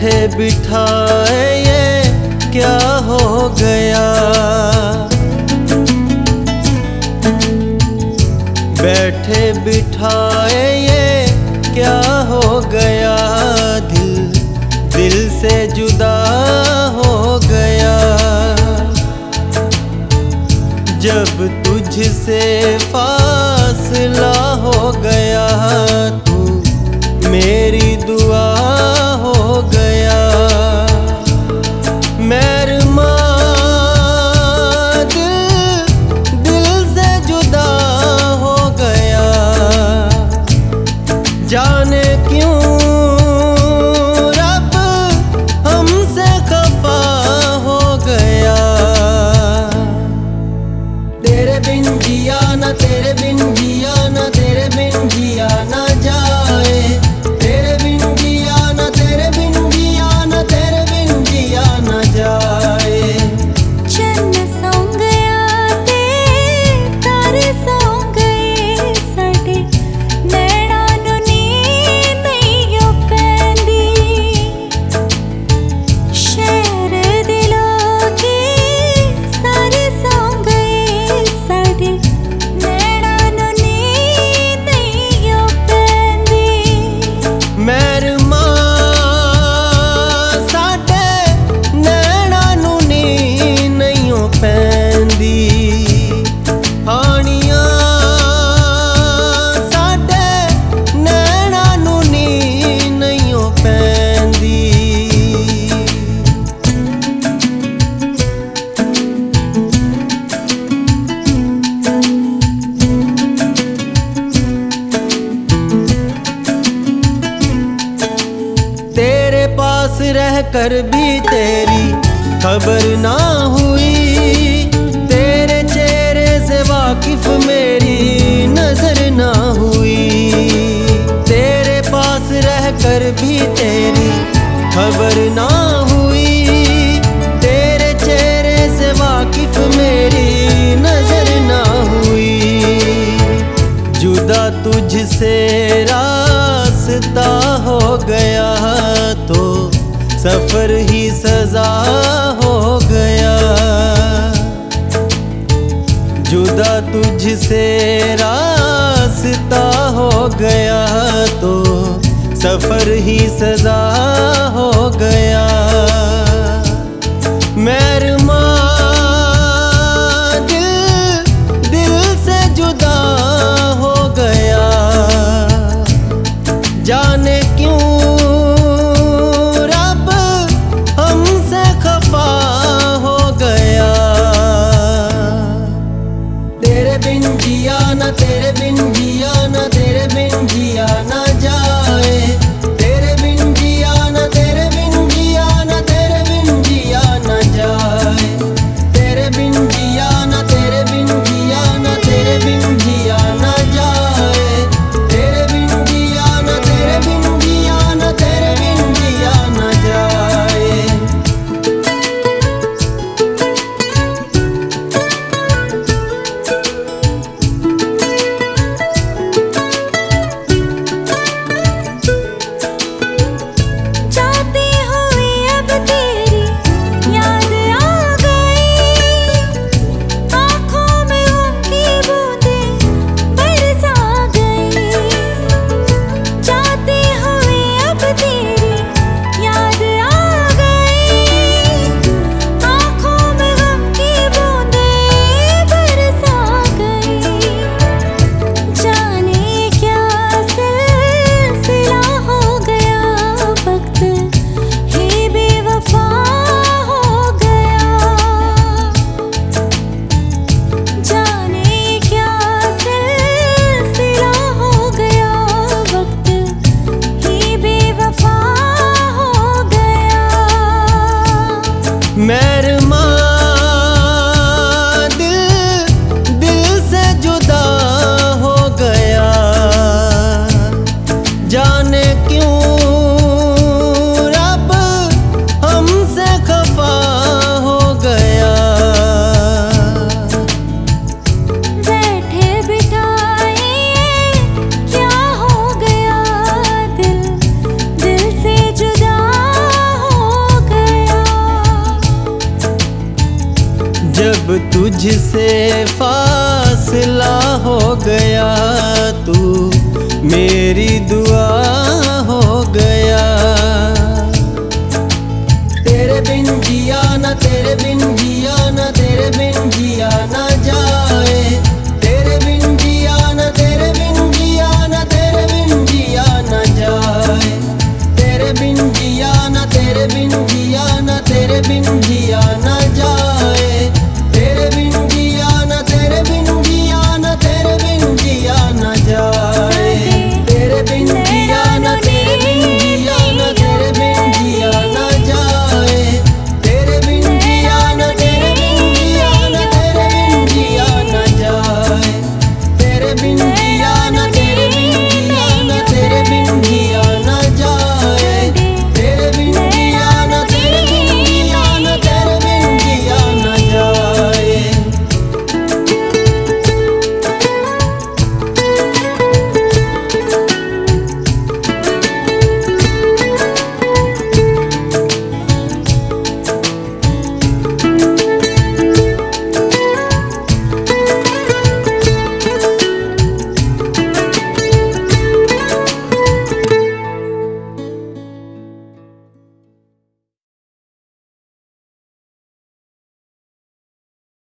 बैठे बिठाए ये क्या हो गया? बैठे बिठाए ये क्या हो गया? दिल दिल से जुदा हो गया। जब तुझसे फासला हो गया जिया ना तेरे बिन कर भी तेरी खबर ना हुई। तेरे चेहरे से वाकिफ मेरी नज़र ना हुई। तेरे पास रह कर भी तेरी खबर ना हुई। तेरे चेहरे से वाकिफ मेरी नज़र ना हुई। जुदा तुझसे रास्ता हो गया। सफ़र ही सजा हो गया। जुदा तुझसे रास्ता हो गया तो सफ़र ही सजा हो गया। मेरे Met him जब तुझसे फासला हो गया तू मेरी दुआ